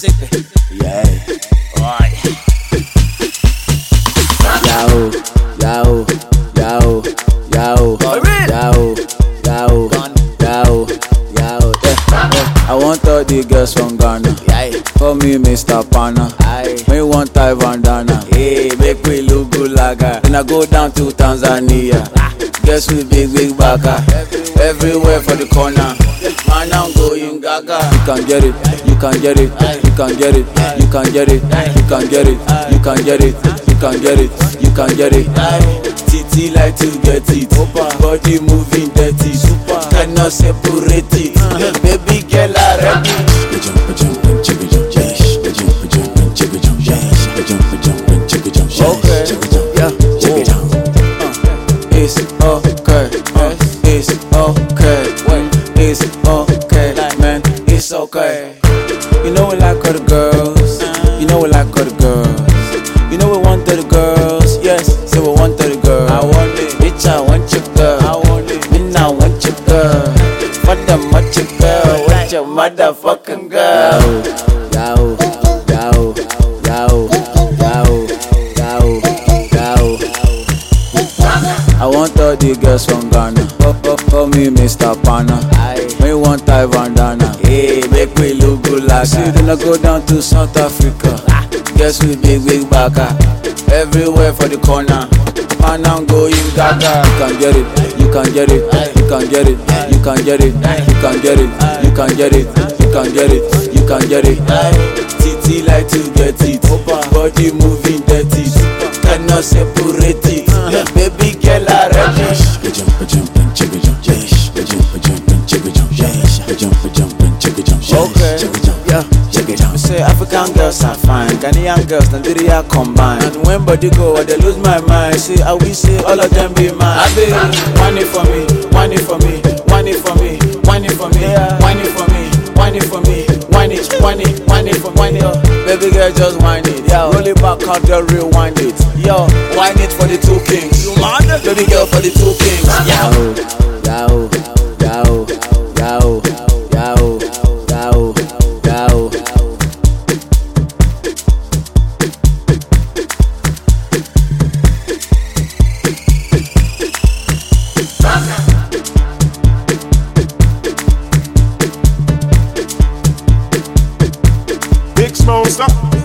Yeah. Yahoo, Yahoo, Yahoo, Yahoo, For real? Yahoo, Yahoo, Yahoo, Yahoo. Yeah, yeah. I want all the girls from Ghana. Yeah. Call me Mr. Pana. Aye. Me want bandana. Hey, make me look good like a. Then I go down to Tanzania. Guess who big big baka? Everywhere for the corner. Man, I'm going gaga. You can get it, you can get it, you can get it, you can get it, you can get it, you can get it, you can get it, you can get it. TT like to get it. Body moving dirty. Super. Cannot separate it. Baby girl, I ready. Jump, jump, jump, jump, jump, yes. Jump, jump, jump, jump, yes. Jump, jump, jump, jump, yes. Okay. Yeah. It's okay. Uh, it's okay. Wait. It's okay. Man, it's okay. You know we like all the girls. You know we like all the girls. You know we want all the girls. Yes, say we want all the girls. I want it. Bitch, I want your girl. I want it. Me now want your girl. For the much your girl. Want your motherfucking girl. want all the girls from Ghana. Oh, oh, call me Mr. Pana. Aye. Me want tie bandana. Hey, make we look good like See, then I go down to South Africa. Guess we big, big baka. Everywhere for the corner. And I'm going gaga. You can get it, you can get it, you can get it, you can get it, you can get it, you can get it, you can get it, you can get it. Titi like to get it, body moving. know say puretti. Uh, baby girl, I ready. Jump, jump, and check jump, yeah. Jump, jump, and check jump, yeah. Jump, jump, and check jump, yeah. Okay. Check jump, yeah. Check it jump. You say African girls are fine, Ghanaian girls, Nigeria combined. And when body go, I they lose my mind. See, I will say all of them be mine. I be one for me, one for me, one for me. Girl, just whine it, yo. Roll it back out there, rewind it, yo. wind it for the two kings, you mad? Baby girl for the two kings, Yahoo, exposed.